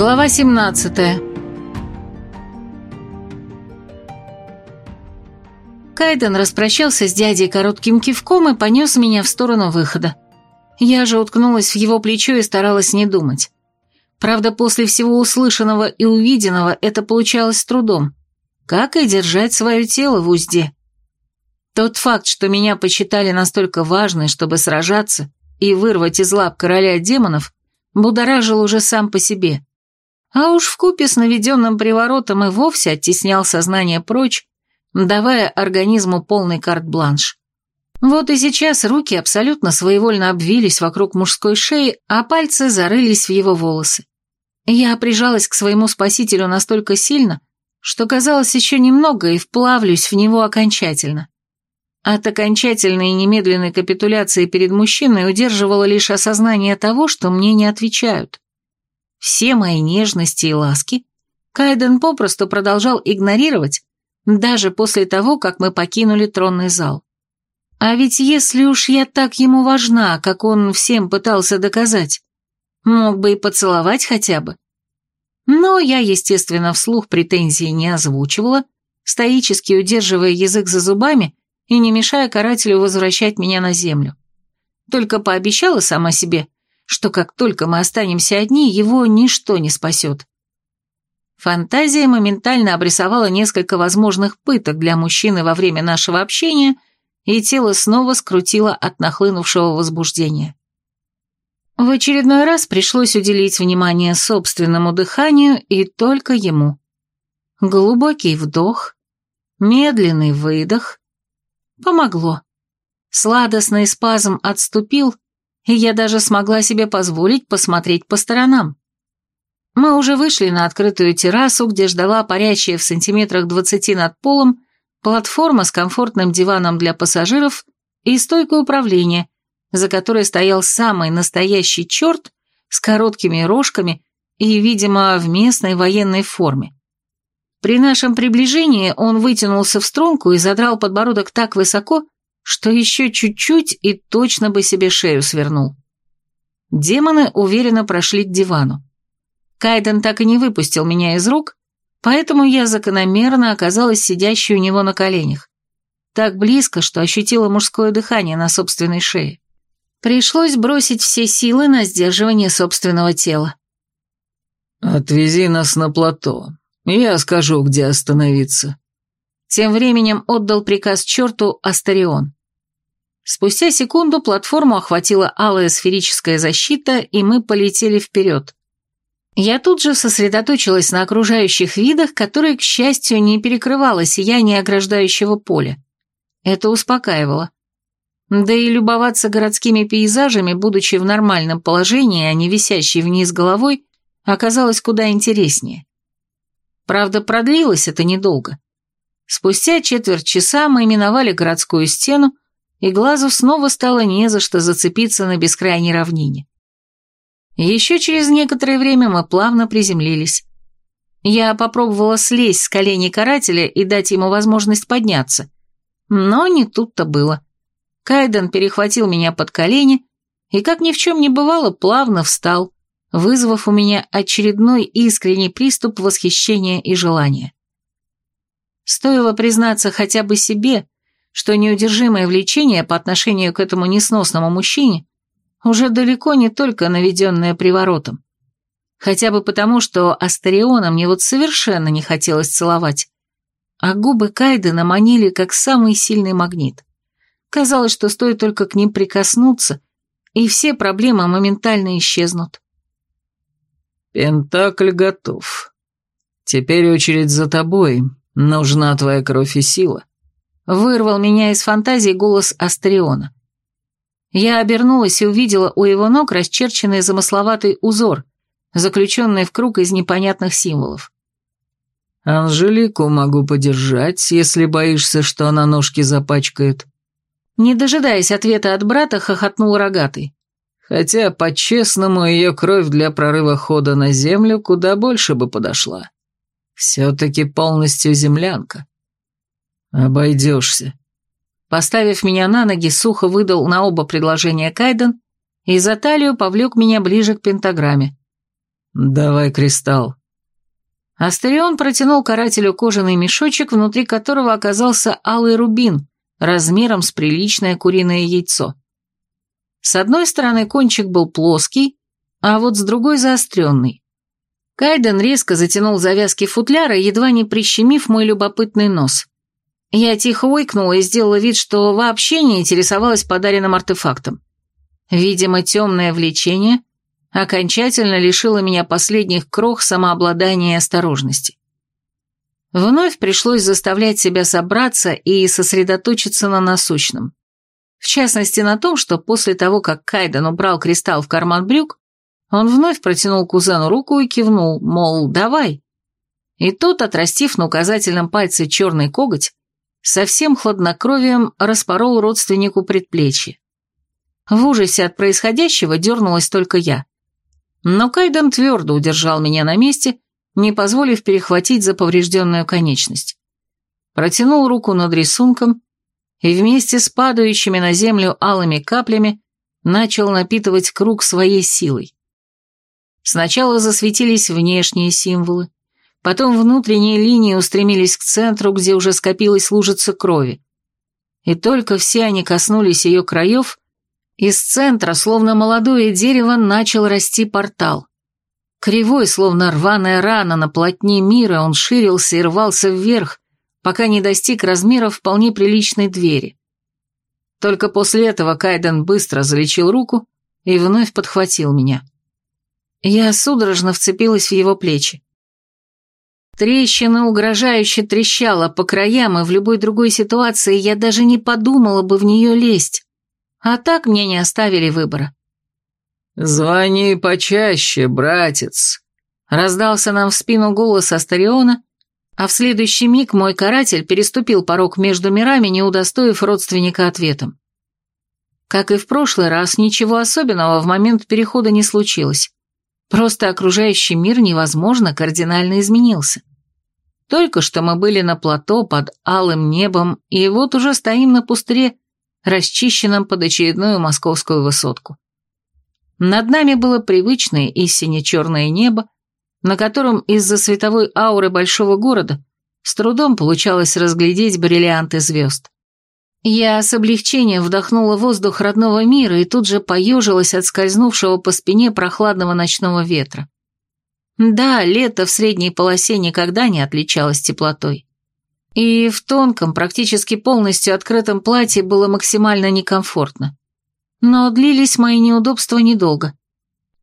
Глава 17 Кайден распрощался с дядей коротким кивком и понес меня в сторону выхода. Я же уткнулась в его плечо и старалась не думать. Правда, после всего услышанного и увиденного это получалось трудом. Как и держать свое тело в узде. Тот факт, что меня посчитали настолько важной, чтобы сражаться и вырвать из лап короля демонов, будоражил уже сам по себе. А уж в купе с наведенным приворотом и вовсе оттеснял сознание прочь, давая организму полный карт-бланш. Вот и сейчас руки абсолютно своевольно обвились вокруг мужской шеи, а пальцы зарылись в его волосы. Я прижалась к своему спасителю настолько сильно, что казалось еще немного и вплавлюсь в него окончательно. От окончательной и немедленной капитуляции перед мужчиной удерживало лишь осознание того, что мне не отвечают. Все мои нежности и ласки Кайден попросту продолжал игнорировать, даже после того, как мы покинули тронный зал. А ведь если уж я так ему важна, как он всем пытался доказать, мог бы и поцеловать хотя бы. Но я, естественно, вслух претензии не озвучивала, стоически удерживая язык за зубами и не мешая карателю возвращать меня на землю. Только пообещала сама себе, что как только мы останемся одни, его ничто не спасет. Фантазия моментально обрисовала несколько возможных пыток для мужчины во время нашего общения, и тело снова скрутило от нахлынувшего возбуждения. В очередной раз пришлось уделить внимание собственному дыханию и только ему. Глубокий вдох, медленный выдох, Помогло. Сладостный спазм отступил, и я даже смогла себе позволить посмотреть по сторонам. Мы уже вышли на открытую террасу, где ждала парящая в сантиметрах двадцати над полом платформа с комфортным диваном для пассажиров и стойкой управления, за которой стоял самый настоящий черт с короткими рожками и, видимо, в местной военной форме. При нашем приближении он вытянулся в струнку и задрал подбородок так высоко, что еще чуть-чуть и точно бы себе шею свернул. Демоны уверенно прошли к дивану. Кайден так и не выпустил меня из рук, поэтому я закономерно оказалась сидящей у него на коленях. Так близко, что ощутила мужское дыхание на собственной шее. Пришлось бросить все силы на сдерживание собственного тела. «Отвези нас на плато. «Я скажу, где остановиться». Тем временем отдал приказ черту Астарион. Спустя секунду платформу охватила алая сферическая защита, и мы полетели вперед. Я тут же сосредоточилась на окружающих видах, которые, к счастью, не перекрывало сияние ограждающего поля. Это успокаивало. Да и любоваться городскими пейзажами, будучи в нормальном положении, а не висящей вниз головой, оказалось куда интереснее. Правда, продлилось это недолго. Спустя четверть часа мы миновали городскую стену, и глазу снова стало не за что зацепиться на бескрайней равнине. Еще через некоторое время мы плавно приземлились. Я попробовала слезть с коленей карателя и дать ему возможность подняться. Но не тут-то было. Кайден перехватил меня под колени и, как ни в чем не бывало, плавно встал, вызвав у меня очередной искренний приступ восхищения и желания. Стоило признаться хотя бы себе, что неудержимое влечение по отношению к этому несносному мужчине уже далеко не только наведенное приворотом. Хотя бы потому, что Астариона мне вот совершенно не хотелось целовать, а губы Кайдена манили как самый сильный магнит. Казалось, что стоит только к ним прикоснуться, и все проблемы моментально исчезнут. «Пентакль готов. Теперь очередь за тобой. Нужна твоя кровь и сила». Вырвал меня из фантазии голос Астриона. Я обернулась и увидела у его ног расчерченный замысловатый узор, заключенный в круг из непонятных символов. «Анжелику могу подержать, если боишься, что она ножки запачкает». Не дожидаясь ответа от брата, хохотнул рогатый. Хотя, по-честному, ее кровь для прорыва хода на землю куда больше бы подошла. Все-таки полностью землянка. Обойдешься. Поставив меня на ноги, сухо выдал на оба предложения Кайден и за талию повлек меня ближе к пентаграмме. «Давай кристалл». Астерион протянул карателю кожаный мешочек, внутри которого оказался алый рубин, размером с приличное куриное яйцо. С одной стороны кончик был плоский, а вот с другой заостренный. Кайден резко затянул завязки футляра, едва не прищемив мой любопытный нос. Я тихо ойкнула и сделала вид, что вообще не интересовалась подаренным артефактом. Видимо, темное влечение окончательно лишило меня последних крох самообладания и осторожности. Вновь пришлось заставлять себя собраться и сосредоточиться на насущном. В частности, на том, что после того, как Кайден убрал кристалл в карман брюк, он вновь протянул кузену руку и кивнул, мол, давай. И тот, отрастив на указательном пальце черный коготь, со всем хладнокровием распорол родственнику предплечье. В ужасе от происходящего дернулась только я. Но Кайден твердо удержал меня на месте, не позволив перехватить за поврежденную конечность. Протянул руку над рисунком и вместе с падающими на землю алыми каплями начал напитывать круг своей силой. Сначала засветились внешние символы, Потом внутренние линии устремились к центру, где уже скопилась лужица крови. И только все они коснулись ее краев, из центра, словно молодое дерево, начал расти портал. Кривой, словно рваная рана на плотне мира, он ширился и рвался вверх, пока не достиг размеров вполне приличной двери. Только после этого Кайден быстро залечил руку и вновь подхватил меня. Я судорожно вцепилась в его плечи. Трещина угрожающе трещала по краям, и в любой другой ситуации я даже не подумала бы в нее лезть. А так мне не оставили выбора. «Звони почаще, братец», — раздался нам в спину голос Астариона, а в следующий миг мой каратель переступил порог между мирами, не удостоив родственника ответом. Как и в прошлый раз, ничего особенного в момент перехода не случилось. Просто окружающий мир невозможно кардинально изменился. Только что мы были на плато под алым небом, и вот уже стоим на пустыре, расчищенном под очередную московскую высотку. Над нами было привычное и сине-черное небо, на котором из-за световой ауры большого города с трудом получалось разглядеть бриллианты звезд. Я с облегчением вдохнула воздух родного мира и тут же поежилась от скользнувшего по спине прохладного ночного ветра. Да, лето в средней полосе никогда не отличалось теплотой. И в тонком, практически полностью открытом платье было максимально некомфортно. Но длились мои неудобства недолго.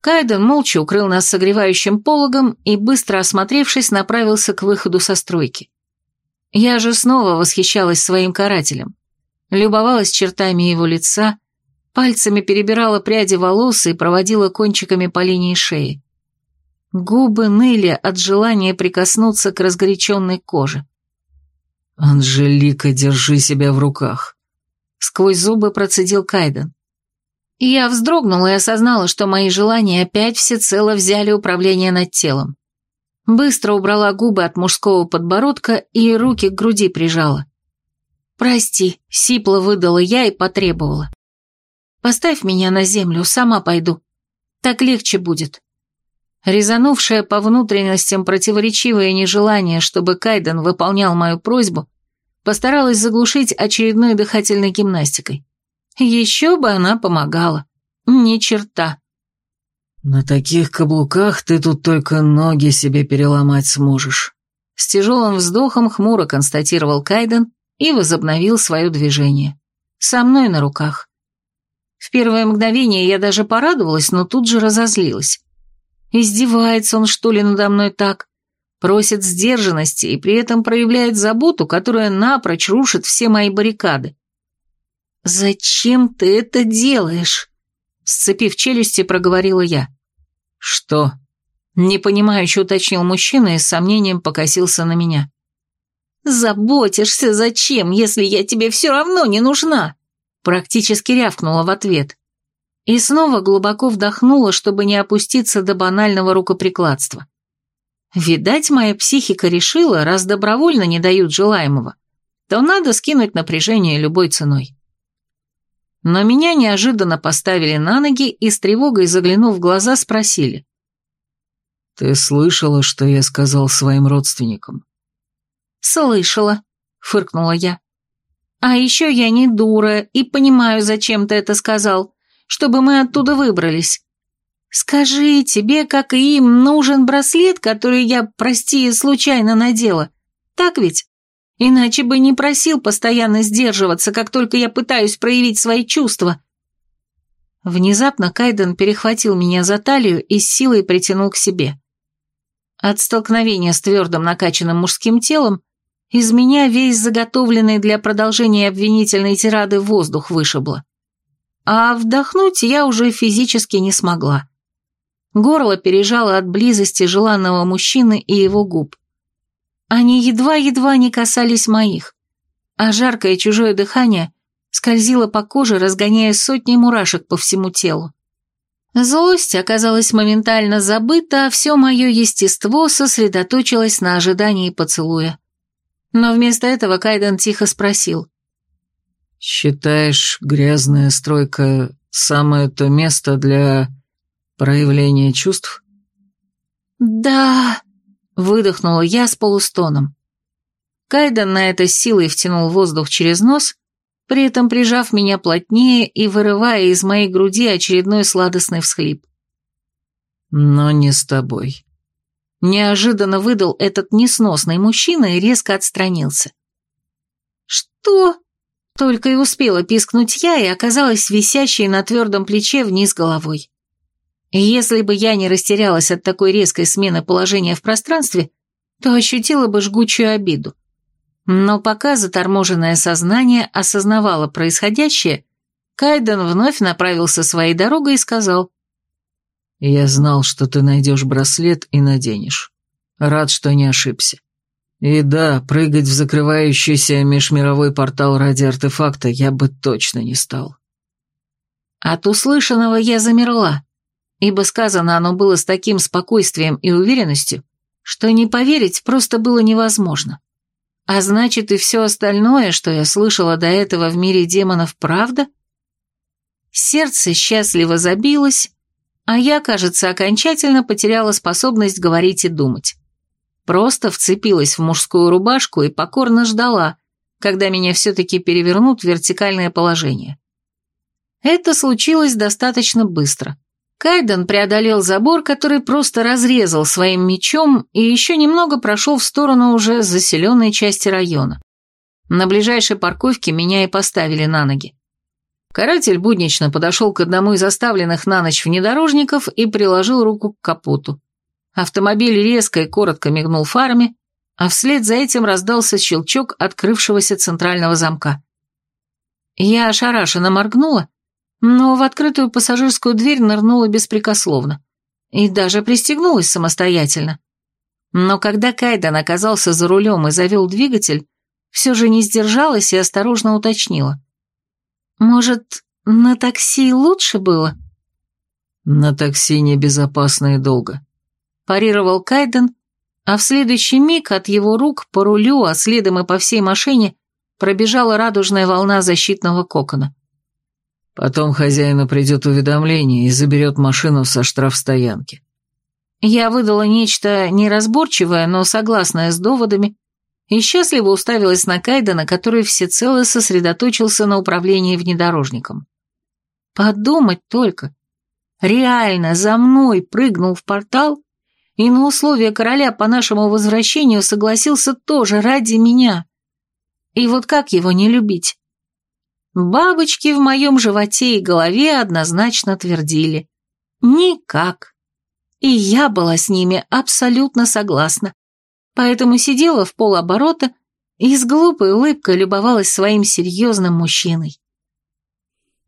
Кайден молча укрыл нас согревающим пологом и, быстро осмотревшись, направился к выходу со стройки. Я же снова восхищалась своим карателем любовалась чертами его лица, пальцами перебирала пряди волос и проводила кончиками по линии шеи. Губы ныли от желания прикоснуться к разгоряченной коже. «Анжелика, держи себя в руках», — сквозь зубы процедил Кайден. Я вздрогнула и осознала, что мои желания опять всецело взяли управление над телом. Быстро убрала губы от мужского подбородка и руки к груди прижала. «Прости», — сипло выдала я и потребовала. «Поставь меня на землю, сама пойду. Так легче будет». Резанувшее по внутренностям противоречивое нежелание, чтобы Кайден выполнял мою просьбу, постаралась заглушить очередной дыхательной гимнастикой. Еще бы она помогала. Ни черта. «На таких каблуках ты тут только ноги себе переломать сможешь», — с тяжелым вздохом хмуро констатировал Кайден и возобновил свое движение. Со мной на руках. В первое мгновение я даже порадовалась, но тут же разозлилась. Издевается он, что ли, надо мной так? Просит сдержанности и при этом проявляет заботу, которая напрочь рушит все мои баррикады. «Зачем ты это делаешь?» Сцепив челюсти, проговорила я. «Что?» Непонимающе уточнил мужчина и с сомнением покосился на меня. «Заботишься зачем, если я тебе все равно не нужна?» Практически рявкнула в ответ. И снова глубоко вдохнула, чтобы не опуститься до банального рукоприкладства. Видать, моя психика решила, раз добровольно не дают желаемого, то надо скинуть напряжение любой ценой. Но меня неожиданно поставили на ноги и с тревогой заглянув в глаза спросили. «Ты слышала, что я сказал своим родственникам?» «Слышала», — фыркнула я. «А еще я не дура и понимаю, зачем ты это сказал, чтобы мы оттуда выбрались. Скажи, тебе, как и им, нужен браслет, который я, прости, случайно надела. Так ведь? Иначе бы не просил постоянно сдерживаться, как только я пытаюсь проявить свои чувства». Внезапно Кайден перехватил меня за талию и с силой притянул к себе. От столкновения с твердым накачанным мужским телом из меня весь заготовленный для продолжения обвинительной тирады воздух вышибло. А вдохнуть я уже физически не смогла. Горло пережало от близости желанного мужчины и его губ. Они едва-едва не касались моих, а жаркое чужое дыхание скользило по коже, разгоняя сотни мурашек по всему телу. Злость оказалась моментально забыта, а все мое естество сосредоточилось на ожидании поцелуя. Но вместо этого Кайден тихо спросил. «Считаешь, грязная стройка — самое то место для проявления чувств?» «Да», — выдохнула я с полустоном. Кайден на это силой втянул воздух через нос, при этом прижав меня плотнее и вырывая из моей груди очередной сладостный всхлип. «Но не с тобой», Неожиданно выдал этот несносный мужчина и резко отстранился. «Что?» Только и успела пискнуть я и оказалась висящей на твердом плече вниз головой. Если бы я не растерялась от такой резкой смены положения в пространстве, то ощутила бы жгучую обиду. Но пока заторможенное сознание осознавало происходящее, Кайден вновь направился своей дорогой и сказал «Я знал, что ты найдешь браслет и наденешь. Рад, что не ошибся. И да, прыгать в закрывающийся межмировой портал ради артефакта я бы точно не стал». От услышанного я замерла, ибо сказано оно было с таким спокойствием и уверенностью, что не поверить просто было невозможно. А значит, и все остальное, что я слышала до этого в мире демонов, правда? Сердце счастливо забилось, а я, кажется, окончательно потеряла способность говорить и думать. Просто вцепилась в мужскую рубашку и покорно ждала, когда меня все-таки перевернут в вертикальное положение. Это случилось достаточно быстро. Кайден преодолел забор, который просто разрезал своим мечом и еще немного прошел в сторону уже заселенной части района. На ближайшей парковке меня и поставили на ноги. Каратель буднично подошел к одному из оставленных на ночь внедорожников и приложил руку к капоту. Автомобиль резко и коротко мигнул фарами, а вслед за этим раздался щелчок открывшегося центрального замка. Я ошарашенно моргнула, но в открытую пассажирскую дверь нырнула беспрекословно и даже пристегнулась самостоятельно. Но когда Кайден оказался за рулем и завел двигатель, все же не сдержалась и осторожно уточнила. Может, на такси лучше было? На такси небезопасно и долго. Парировал Кайден, а в следующий миг от его рук по рулю, а следом и по всей машине, пробежала радужная волна защитного кокона. Потом хозяину придет уведомление и заберет машину со штрафстоянки. Я выдала нечто неразборчивое, но согласное с доводами, и счастливо уставилась на Кайдена, который всецело сосредоточился на управлении внедорожником. Подумать только. Реально за мной прыгнул в портал и на условия короля по нашему возвращению согласился тоже ради меня. И вот как его не любить? Бабочки в моем животе и голове однозначно твердили. Никак. И я была с ними абсолютно согласна поэтому сидела в полоборота и с глупой улыбкой любовалась своим серьезным мужчиной.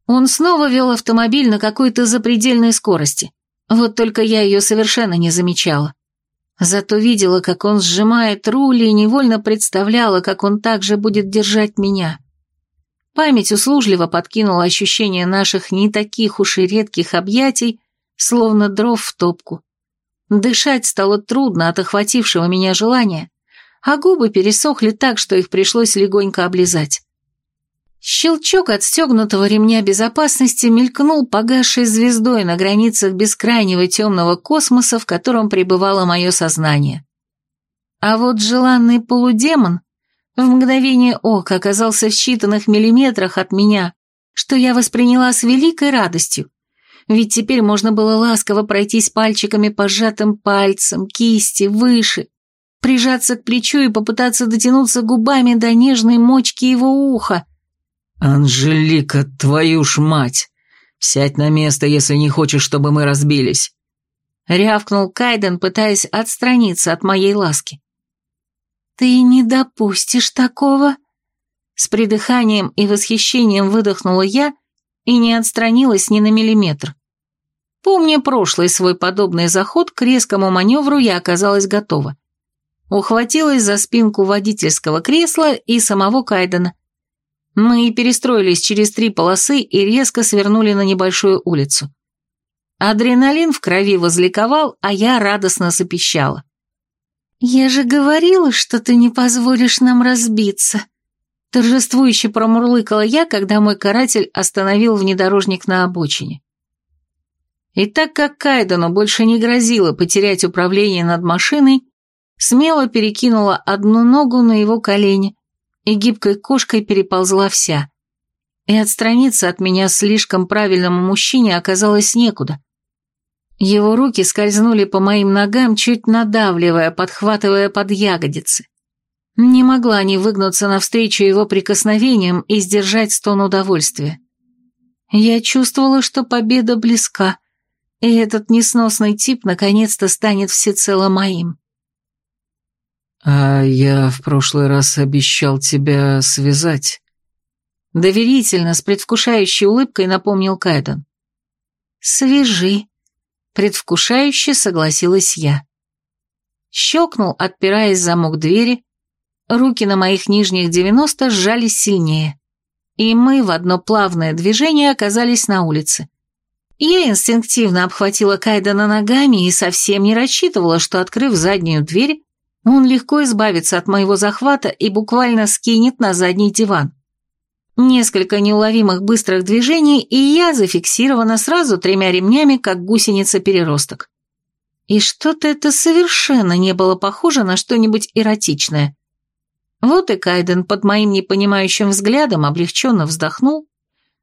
Он снова вел автомобиль на какой-то запредельной скорости, вот только я ее совершенно не замечала. Зато видела, как он сжимает руль и невольно представляла, как он также будет держать меня. Память услужливо подкинула ощущение наших не таких уж и редких объятий, словно дров в топку. Дышать стало трудно от охватившего меня желания, а губы пересохли так, что их пришлось легонько облизать. Щелчок отстегнутого ремня безопасности мелькнул погасшей звездой на границах бескрайнего темного космоса, в котором пребывало мое сознание. А вот желанный полудемон в мгновение ока оказался в считанных миллиметрах от меня, что я восприняла с великой радостью. Ведь теперь можно было ласково пройтись пальчиками по сжатым пальцам, кисти, выше, прижаться к плечу и попытаться дотянуться губами до нежной мочки его уха. «Анжелика, твою ж мать! Сядь на место, если не хочешь, чтобы мы разбились!» Рявкнул Кайден, пытаясь отстраниться от моей ласки. «Ты не допустишь такого?» С придыханием и восхищением выдохнула я и не отстранилась ни на миллиметр. Помня прошлый свой подобный заход, к резкому маневру я оказалась готова. Ухватилась за спинку водительского кресла и самого Кайдена. Мы перестроились через три полосы и резко свернули на небольшую улицу. Адреналин в крови возликовал, а я радостно запищала. «Я же говорила, что ты не позволишь нам разбиться», торжествующе промурлыкала я, когда мой каратель остановил внедорожник на обочине. И так как Кайдену больше не грозило потерять управление над машиной, смело перекинула одну ногу на его колени и гибкой кошкой переползла вся. И отстраниться от меня слишком правильному мужчине оказалось некуда. Его руки скользнули по моим ногам, чуть надавливая, подхватывая под ягодицы. Не могла не выгнуться навстречу его прикосновениям и сдержать стон удовольствия. Я чувствовала, что победа близка, и этот несносный тип наконец-то станет всецело моим. «А я в прошлый раз обещал тебя связать», — доверительно, с предвкушающей улыбкой напомнил Кайден. «Свяжи», Предвкушающе согласилась я. Щелкнул, отпираясь замок двери, руки на моих нижних девяносто сжались сильнее, и мы в одно плавное движение оказались на улице. Я инстинктивно обхватила Кайдена ногами и совсем не рассчитывала, что, открыв заднюю дверь, он легко избавится от моего захвата и буквально скинет на задний диван. Несколько неуловимых быстрых движений, и я зафиксирована сразу тремя ремнями, как гусеница-переросток. И что-то это совершенно не было похоже на что-нибудь эротичное. Вот и Кайден под моим непонимающим взглядом облегченно вздохнул,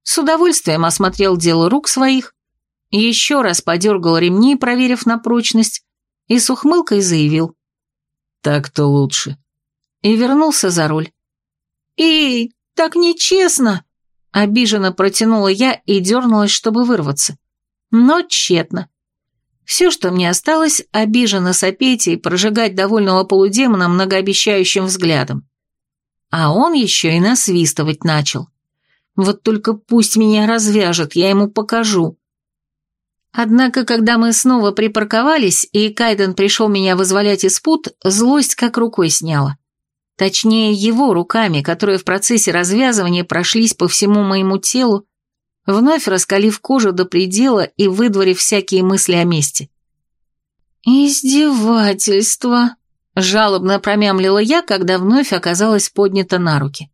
с удовольствием осмотрел дело рук своих, еще раз подергал ремни, проверив на прочность, и с ухмылкой заявил. «Так-то лучше». И вернулся за руль. «Эй, так нечестно!» Обиженно протянула я и дернулась, чтобы вырваться. Но тщетно. Все, что мне осталось, обиженно сопеть и прожигать довольного полудемона многообещающим взглядом. А он еще и насвистывать начал. Вот только пусть меня развяжет, я ему покажу. Однако, когда мы снова припарковались, и Кайден пришел меня вызволять из пут, злость как рукой сняла. Точнее, его руками, которые в процессе развязывания прошлись по всему моему телу, вновь раскалив кожу до предела и выдворив всякие мысли о мести. «Издевательство!» – жалобно промямлила я, когда вновь оказалась поднята на руки.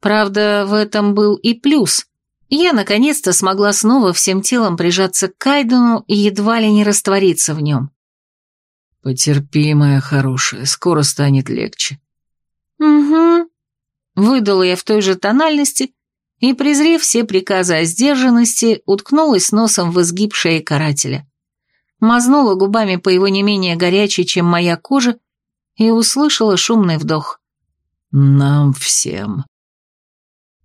Правда, в этом был и плюс. Я наконец-то смогла снова всем телом прижаться к Кайдену и едва ли не раствориться в нем. «Потерпи, моя хорошая, скоро станет легче», «Угу», — выдала я в той же тональности и, презрев все приказы о сдержанности, уткнулась носом в изгиб шеи карателя. Мазнула губами по его не менее горячей, чем моя кожа, и услышала шумный вдох. «Нам всем».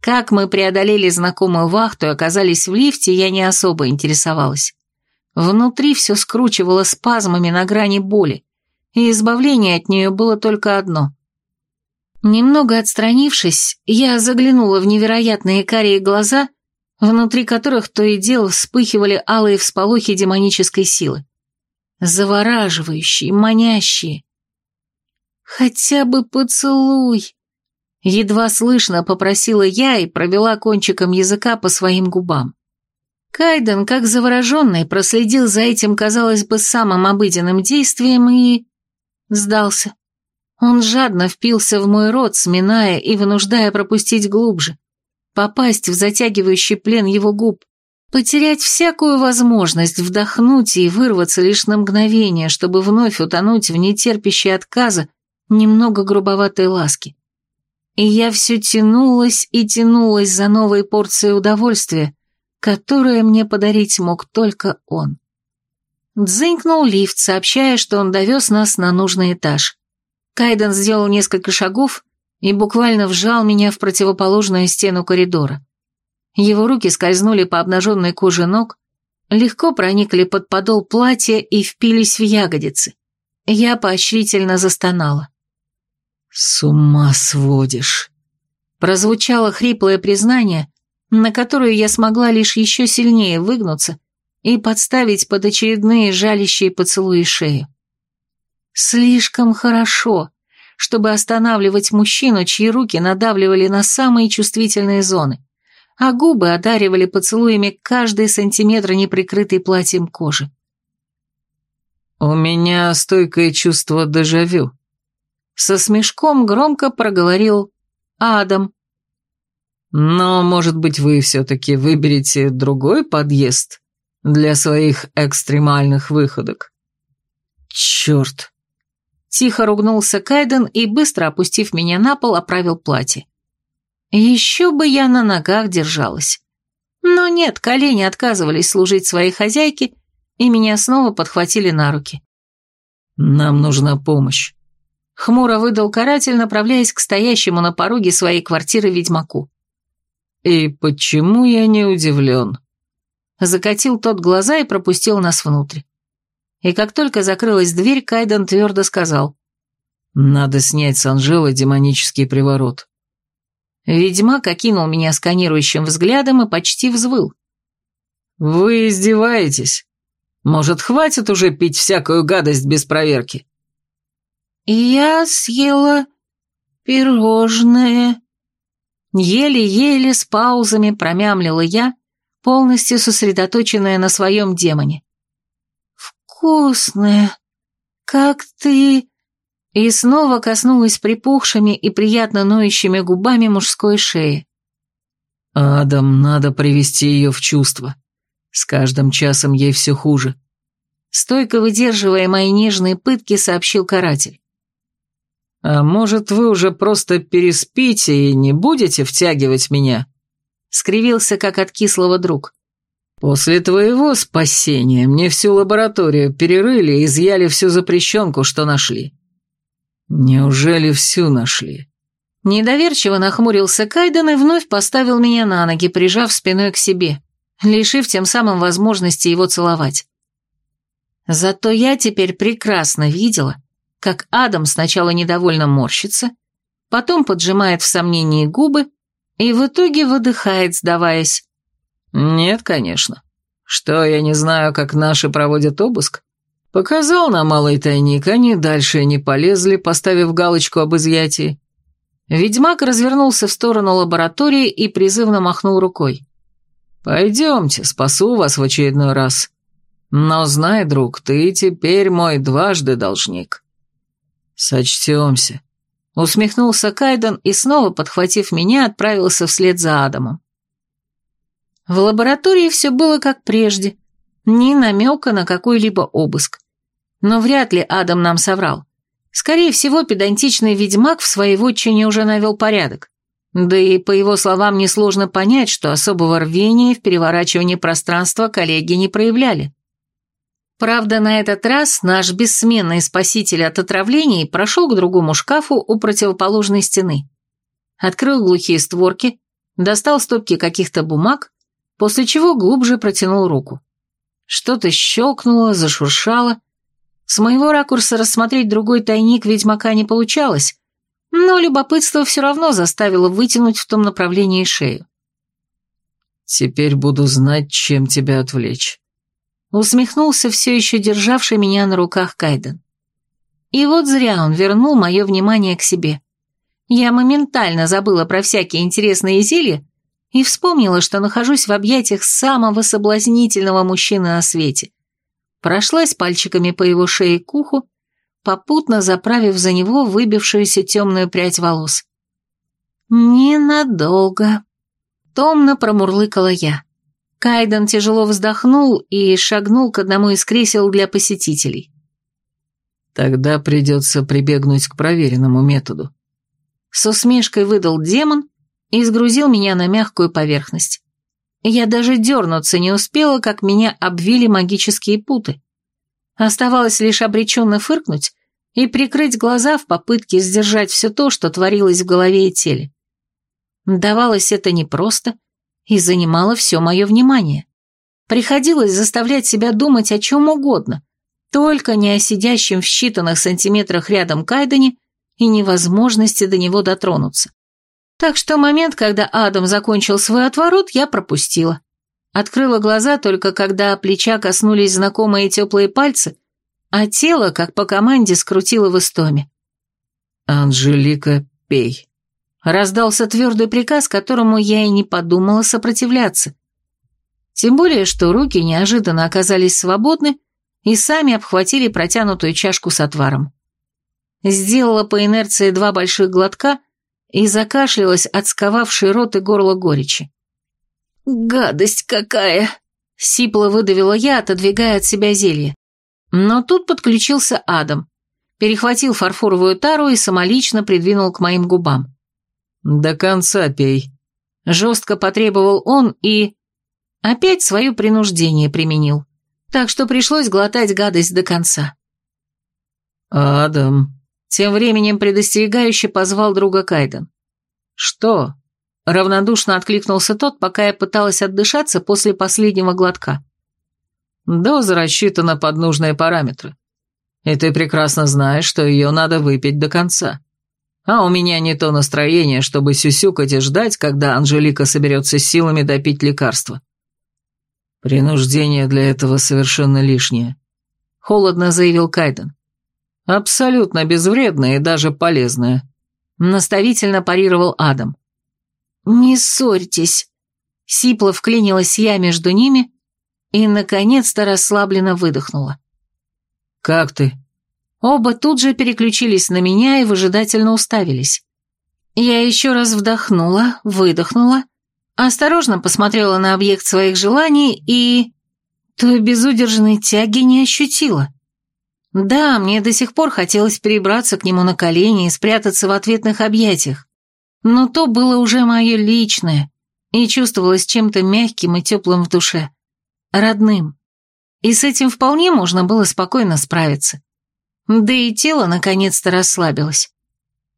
Как мы преодолели знакомую вахту и оказались в лифте, я не особо интересовалась. Внутри все скручивало спазмами на грани боли, и избавление от нее было только одно Немного отстранившись, я заглянула в невероятные карие глаза, внутри которых то и дело вспыхивали алые всполохи демонической силы. Завораживающие, манящие. «Хотя бы поцелуй!» Едва слышно попросила я и провела кончиком языка по своим губам. Кайден, как завороженный, проследил за этим, казалось бы, самым обыденным действием и... сдался. Он жадно впился в мой рот, сминая и вынуждая пропустить глубже. попасть в затягивающий плен его губ, потерять всякую возможность вдохнуть и вырваться лишь на мгновение, чтобы вновь утонуть в нетерпящей отказа немного грубоватой ласки. И я все тянулась и тянулась за новой порцией удовольствия, которое мне подарить мог только он. Дзынькнул лифт, сообщая, что он довез нас на нужный этаж. Кайден сделал несколько шагов и буквально вжал меня в противоположную стену коридора. Его руки скользнули по обнаженной коже ног, легко проникли под подол платья и впились в ягодицы. Я поощрительно застонала. «С ума сводишь!» Прозвучало хриплое признание, на которое я смогла лишь еще сильнее выгнуться и подставить под очередные жалящие поцелуи шею. Слишком хорошо, чтобы останавливать мужчину, чьи руки надавливали на самые чувствительные зоны, а губы одаривали поцелуями каждый сантиметр неприкрытой платьем кожи. «У меня стойкое чувство дежавю», — со смешком громко проговорил Адам. «Но, может быть, вы все-таки выберете другой подъезд для своих экстремальных выходок?» «Черт!» Тихо ругнулся Кайден и, быстро опустив меня на пол, оправил платье. Еще бы я на ногах держалась. Но нет, колени отказывались служить своей хозяйке, и меня снова подхватили на руки. «Нам нужна помощь», — хмуро выдал каратель, направляясь к стоящему на пороге своей квартиры ведьмаку. «И почему я не удивлен?» Закатил тот глаза и пропустил нас внутрь и как только закрылась дверь, Кайден твердо сказал. «Надо снять с Анжелы демонический приворот». Ведьмак окинул меня сканирующим взглядом и почти взвыл. «Вы издеваетесь? Может, хватит уже пить всякую гадость без проверки?» «Я съела пирожное». Еле-еле с паузами промямлила я, полностью сосредоточенная на своем демоне вкусная! Как ты...» И снова коснулась припухшими и приятно ноющими губами мужской шеи. «Адам, надо привести ее в чувство. С каждым часом ей все хуже». Стойко выдерживая мои нежные пытки, сообщил каратель. «А может, вы уже просто переспите и не будете втягивать меня?» Скривился, как от кислого друг. После твоего спасения мне всю лабораторию перерыли и изъяли всю запрещенку, что нашли. Неужели всю нашли? Недоверчиво нахмурился Кайден и вновь поставил меня на ноги, прижав спиной к себе, лишив тем самым возможности его целовать. Зато я теперь прекрасно видела, как Адам сначала недовольно морщится, потом поджимает в сомнении губы и в итоге выдыхает, сдаваясь. «Нет, конечно. Что, я не знаю, как наши проводят обыск? Показал нам малый тайник, они дальше не полезли, поставив галочку об изъятии». Ведьмак развернулся в сторону лаборатории и призывно махнул рукой. «Пойдемте, спасу вас в очередной раз. Но знай, друг, ты теперь мой дважды должник». «Сочтемся», — усмехнулся Кайден и снова, подхватив меня, отправился вслед за Адамом. В лаборатории все было как прежде, ни намека на какой-либо обыск. Но вряд ли Адам нам соврал. Скорее всего, педантичный ведьмак в своей вотчине уже навел порядок. Да и, по его словам, несложно понять, что особого рвения в переворачивании пространства коллеги не проявляли. Правда, на этот раз наш бессменный спаситель от отравлений прошел к другому шкафу у противоположной стены. Открыл глухие створки, достал стопки каких-то бумаг после чего глубже протянул руку. Что-то щелкнуло, зашуршало. С моего ракурса рассмотреть другой тайник ведьмака не получалось, но любопытство все равно заставило вытянуть в том направлении шею. «Теперь буду знать, чем тебя отвлечь», — усмехнулся все еще державший меня на руках Кайден. И вот зря он вернул мое внимание к себе. Я моментально забыла про всякие интересные зелья и вспомнила, что нахожусь в объятиях самого соблазнительного мужчины на свете. Прошлась пальчиками по его шее к уху, попутно заправив за него выбившуюся темную прядь волос. «Ненадолго». Томно промурлыкала я. Кайден тяжело вздохнул и шагнул к одному из кресел для посетителей. Тогда придется прибегнуть к проверенному методу. С усмешкой выдал демон и сгрузил меня на мягкую поверхность. Я даже дернуться не успела, как меня обвили магические путы. Оставалось лишь обреченно фыркнуть и прикрыть глаза в попытке сдержать все то, что творилось в голове и теле. Давалось это непросто и занимало все мое внимание. Приходилось заставлять себя думать о чем угодно, только не о сидящем в считанных сантиметрах рядом Кайдене и невозможности до него дотронуться. Так что момент, когда Адам закончил свой отворот, я пропустила. Открыла глаза только когда плеча коснулись знакомые теплые пальцы, а тело, как по команде, скрутило в истоме. «Анжелика, пей», Раздался твердый приказ, которому я и не подумала сопротивляться. Тем более, что руки неожиданно оказались свободны и сами обхватили протянутую чашку с отваром. Сделала по инерции два больших глотка и закашлялась от сковавшей рот и горло горечи. «Гадость какая!» — сипло выдавила я, отодвигая от себя зелье. Но тут подключился Адам, перехватил фарфоровую тару и самолично придвинул к моим губам. «До конца пей», — жестко потребовал он и... Опять свое принуждение применил, так что пришлось глотать гадость до конца. «Адам», — тем временем предостерегающе позвал друга Кайден. «Что?» — равнодушно откликнулся тот, пока я пыталась отдышаться после последнего глотка. «Доза рассчитана под нужные параметры, и ты прекрасно знаешь, что ее надо выпить до конца». А у меня не то настроение, чтобы сюсюкать и ждать, когда Анжелика соберется силами допить лекарство. Принуждение для этого совершенно лишнее. Холодно заявил Кайден. Абсолютно безвредное и даже полезное. Наставительно парировал Адам. «Не ссорьтесь», — сипло вклинилась я между ними и, наконец-то, расслабленно выдохнула. «Как ты?» Оба тут же переключились на меня и выжидательно уставились. Я еще раз вдохнула, выдохнула, осторожно посмотрела на объект своих желаний и... той безудержной тяги не ощутила. Да, мне до сих пор хотелось перебраться к нему на колени и спрятаться в ответных объятиях, но то было уже мое личное и чувствовалось чем-то мягким и теплым в душе, родным. И с этим вполне можно было спокойно справиться. Да и тело наконец-то расслабилось.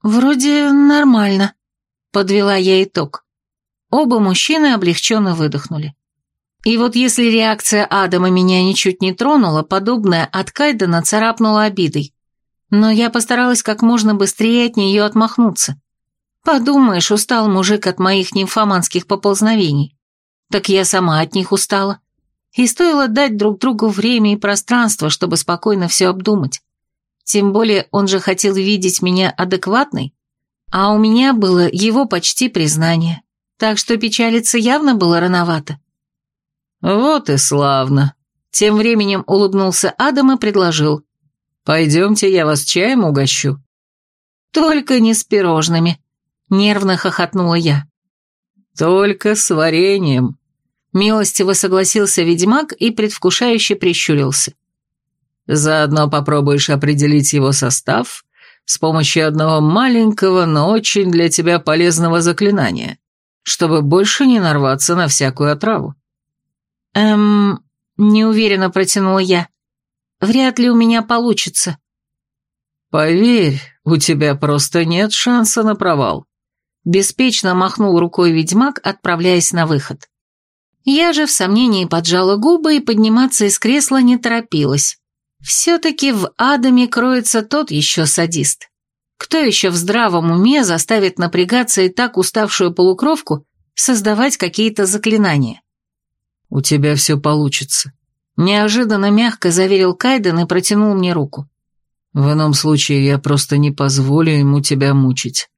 «Вроде нормально», — подвела я итог. Оба мужчины облегченно выдохнули. И вот если реакция Адама меня ничуть не тронула, подобное от Кайдена царапнула обидой. Но я постаралась как можно быстрее от нее отмахнуться. Подумаешь, устал мужик от моих нимфоманских поползновений. Так я сама от них устала. И стоило дать друг другу время и пространство, чтобы спокойно все обдумать. Тем более он же хотел видеть меня адекватной, а у меня было его почти признание, так что печалиться явно было рановато. «Вот и славно!» Тем временем улыбнулся Адам и предложил. «Пойдемте, я вас чаем угощу». «Только не с пирожными», — нервно хохотнула я. «Только с вареньем», — милостиво согласился ведьмак и предвкушающе прищурился. Заодно попробуешь определить его состав с помощью одного маленького, но очень для тебя полезного заклинания, чтобы больше не нарваться на всякую отраву. Эм, неуверенно протянула я. Вряд ли у меня получится. Поверь, у тебя просто нет шанса на провал. Беспечно махнул рукой ведьмак, отправляясь на выход. Я же в сомнении поджала губы и подниматься из кресла не торопилась. Все-таки в Адаме кроется тот еще садист. Кто еще в здравом уме заставит напрягаться и так уставшую полукровку создавать какие-то заклинания? «У тебя все получится», — неожиданно мягко заверил Кайден и протянул мне руку. «В ином случае я просто не позволю ему тебя мучить».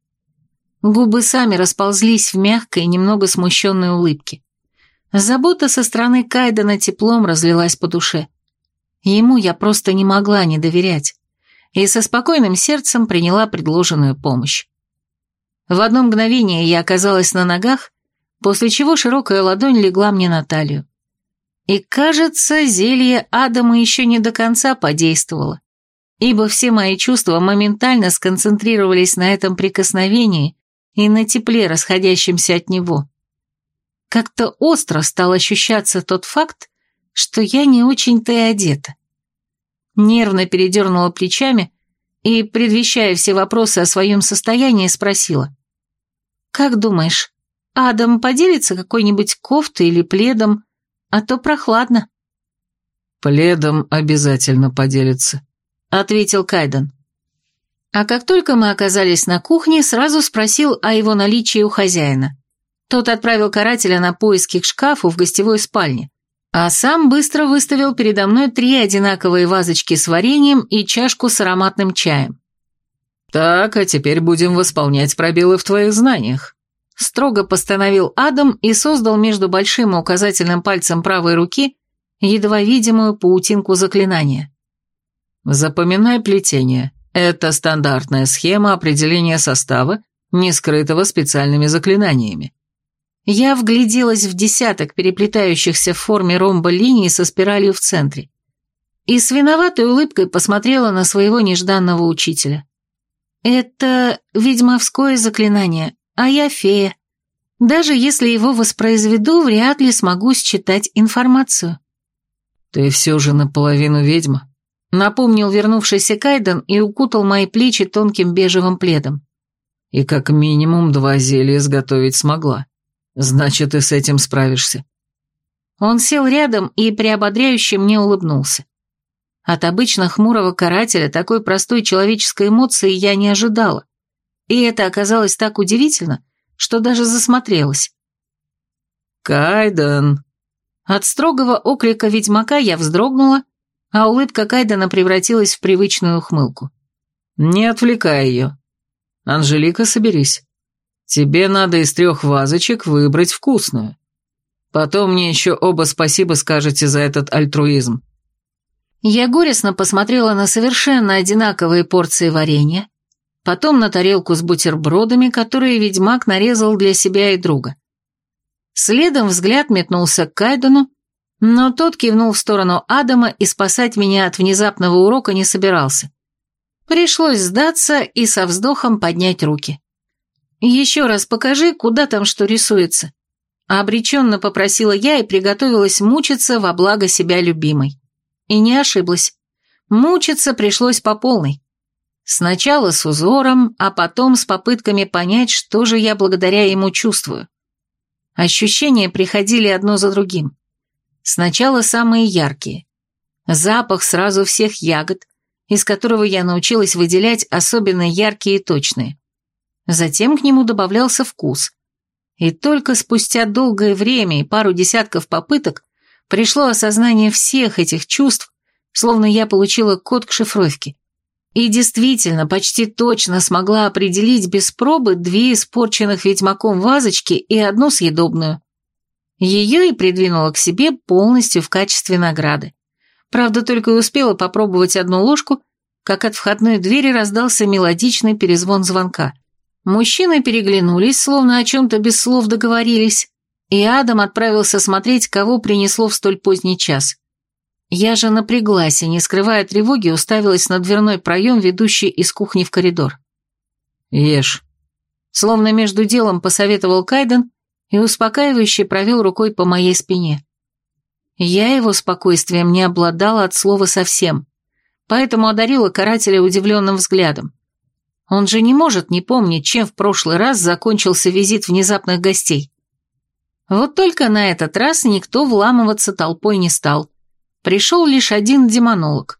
Губы сами расползлись в мягкой и немного смущенной улыбке. Забота со стороны Кайдена теплом разлилась по душе. Ему я просто не могла не доверять, и со спокойным сердцем приняла предложенную помощь. В одно мгновение я оказалась на ногах, после чего широкая ладонь легла мне на талию. И, кажется, зелье Адама еще не до конца подействовало, ибо все мои чувства моментально сконцентрировались на этом прикосновении и на тепле, расходящемся от него. Как-то остро стал ощущаться тот факт, что я не очень-то и одета. Нервно передернула плечами и, предвещая все вопросы о своем состоянии, спросила. «Как думаешь, Адам поделится какой-нибудь кофтой или пледом, а то прохладно?» «Пледом обязательно поделится», — ответил Кайден. А как только мы оказались на кухне, сразу спросил о его наличии у хозяина. Тот отправил карателя на поиски к шкафу в гостевой спальне, а сам быстро выставил передо мной три одинаковые вазочки с вареньем и чашку с ароматным чаем. «Так, а теперь будем восполнять пробелы в твоих знаниях», строго постановил Адам и создал между большим и указательным пальцем правой руки едва видимую паутинку заклинания. «Запоминай плетение. Это стандартная схема определения состава, не скрытого специальными заклинаниями. Я вгляделась в десяток переплетающихся в форме ромба линий со спиралью в центре. И с виноватой улыбкой посмотрела на своего нежданного учителя. Это ведьмовское заклинание, а я фея. Даже если его воспроизведу, вряд ли смогу считать информацию. Ты все же наполовину ведьма, напомнил вернувшийся Кайден и укутал мои плечи тонким бежевым пледом. И как минимум два зелья изготовить смогла. Значит, ты с этим справишься. Он сел рядом и приободряюще мне улыбнулся. От обычно хмурого карателя такой простой человеческой эмоции я не ожидала. И это оказалось так удивительно, что даже засмотрелась. «Кайден!» От строгого окрика ведьмака я вздрогнула, а улыбка Кайдена превратилась в привычную ухмылку. «Не отвлекай ее. Анжелика, соберись. Тебе надо из трех вазочек выбрать вкусную. Потом мне еще оба спасибо скажете за этот альтруизм». Я горестно посмотрела на совершенно одинаковые порции варенья, потом на тарелку с бутербродами, которые ведьмак нарезал для себя и друга. Следом взгляд метнулся к Кайдену, но тот кивнул в сторону Адама и спасать меня от внезапного урока не собирался. Пришлось сдаться и со вздохом поднять руки. «Еще раз покажи, куда там что рисуется». Обреченно попросила я и приготовилась мучиться во благо себя любимой. И не ошиблась. Мучиться пришлось по полной. Сначала с узором, а потом с попытками понять, что же я благодаря ему чувствую. Ощущения приходили одно за другим. Сначала самые яркие. Запах сразу всех ягод, из которого я научилась выделять особенно яркие и точные. Затем к нему добавлялся вкус. И только спустя долгое время и пару десятков попыток пришло осознание всех этих чувств, словно я получила код к шифровке. И действительно, почти точно смогла определить без пробы две испорченных ведьмаком вазочки и одну съедобную. Ее и придвинула к себе полностью в качестве награды. Правда, только и успела попробовать одну ложку, как от входной двери раздался мелодичный перезвон звонка – Мужчины переглянулись, словно о чем-то без слов договорились, и Адам отправился смотреть, кого принесло в столь поздний час. Я же напряглась и, не скрывая тревоги, уставилась на дверной проем, ведущий из кухни в коридор. «Ешь», словно между делом посоветовал Кайден и успокаивающе провел рукой по моей спине. Я его спокойствием не обладала от слова совсем, поэтому одарила карателя удивленным взглядом. Он же не может не помнить, чем в прошлый раз закончился визит внезапных гостей. Вот только на этот раз никто вламываться толпой не стал. Пришел лишь один демонолог.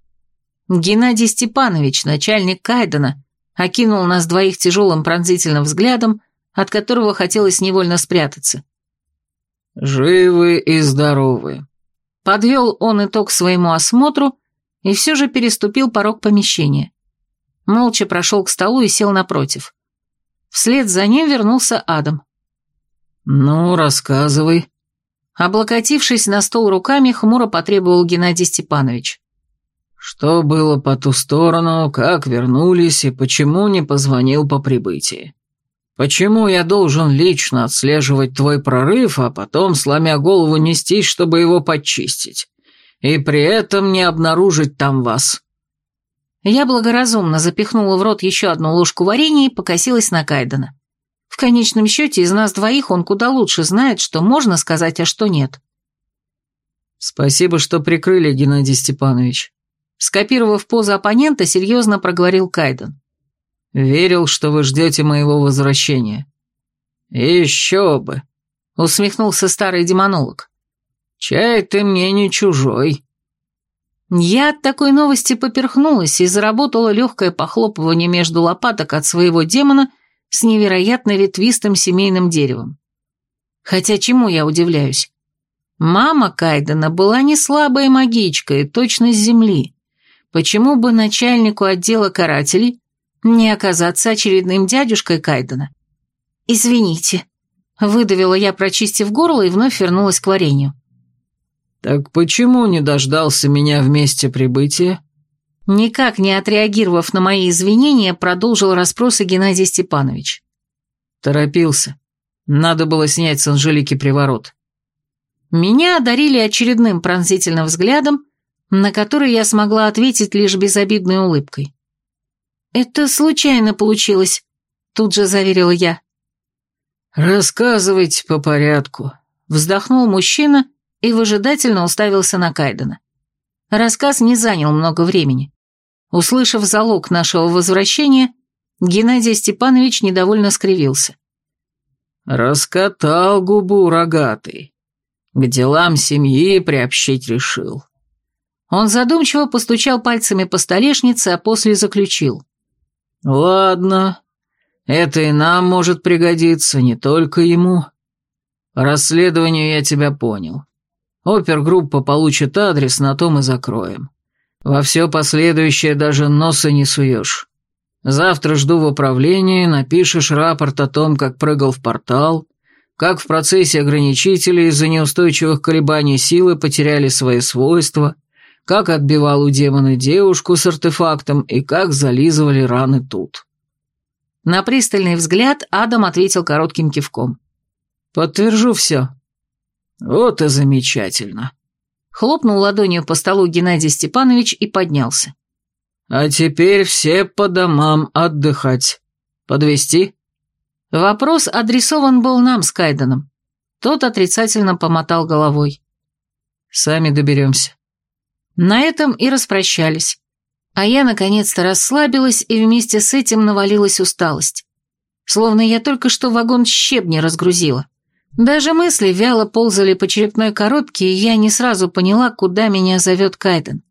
Геннадий Степанович, начальник Кайдена, окинул нас двоих тяжелым пронзительным взглядом, от которого хотелось невольно спрятаться. «Живы и здоровы», — подвел он итог своему осмотру и все же переступил порог помещения молча прошел к столу и сел напротив. Вслед за ним вернулся Адам. «Ну, рассказывай». Облокотившись на стол руками, хмуро потребовал Геннадий Степанович. «Что было по ту сторону, как вернулись и почему не позвонил по прибытии?» Почему я должен лично отслеживать твой прорыв, а потом, сломя голову, нестись, чтобы его подчистить? И при этом не обнаружить там вас?» Я благоразумно запихнула в рот еще одну ложку варенья и покосилась на Кайдена. В конечном счете, из нас двоих он куда лучше знает, что можно сказать, а что нет. «Спасибо, что прикрыли, Геннадий Степанович». Скопировав позу оппонента, серьезно проговорил Кайден. «Верил, что вы ждете моего возвращения». «Еще бы», — усмехнулся старый демонолог. «Чай ты мне не чужой». Я от такой новости поперхнулась и заработала легкое похлопывание между лопаток от своего демона с невероятно ветвистым семейным деревом. Хотя чему я удивляюсь? Мама Кайдена была не слабой магичкой, точно с земли. Почему бы начальнику отдела карателей не оказаться очередным дядюшкой Кайдена? «Извините», — выдавила я, прочистив горло, и вновь вернулась к варенью. «Так почему не дождался меня в месте прибытия?» Никак не отреагировав на мои извинения, продолжил расспросы Геннадий Степанович. Торопился. Надо было снять с Анжелики приворот. Меня одарили очередным пронзительным взглядом, на который я смогла ответить лишь безобидной улыбкой. «Это случайно получилось», — тут же заверила я. «Рассказывайте по порядку», — вздохнул мужчина и выжидательно уставился на Кайдена. Рассказ не занял много времени. Услышав залог нашего возвращения, Геннадий Степанович недовольно скривился. «Раскатал губу рогатый. К делам семьи приобщить решил». Он задумчиво постучал пальцами по столешнице, а после заключил. «Ладно, это и нам может пригодиться, не только ему. По расследованию я тебя понял. Опергруппа получит адрес, на том и закроем. Во все последующее даже носа не суешь. Завтра жду в управлении, напишешь рапорт о том, как прыгал в портал, как в процессе ограничителей из-за неустойчивых колебаний силы потеряли свои свойства, как отбивал у демона девушку с артефактом и как зализывали раны тут. На пристальный взгляд Адам ответил коротким кивком. «Подтвержу все», «Вот и замечательно!» Хлопнул ладонью по столу Геннадий Степанович и поднялся. «А теперь все по домам отдыхать. Подвести? Вопрос адресован был нам с Кайденом. Тот отрицательно помотал головой. «Сами доберемся». На этом и распрощались. А я наконец-то расслабилась, и вместе с этим навалилась усталость. Словно я только что вагон щебня разгрузила. Даже мысли вяло ползали по черепной коробке, и я не сразу поняла, куда меня зовет Кайден.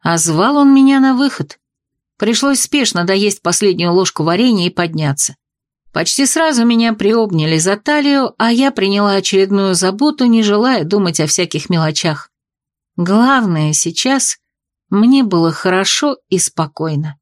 А звал он меня на выход. Пришлось спешно доесть последнюю ложку варенья и подняться. Почти сразу меня приобняли за талию, а я приняла очередную заботу, не желая думать о всяких мелочах. Главное сейчас мне было хорошо и спокойно.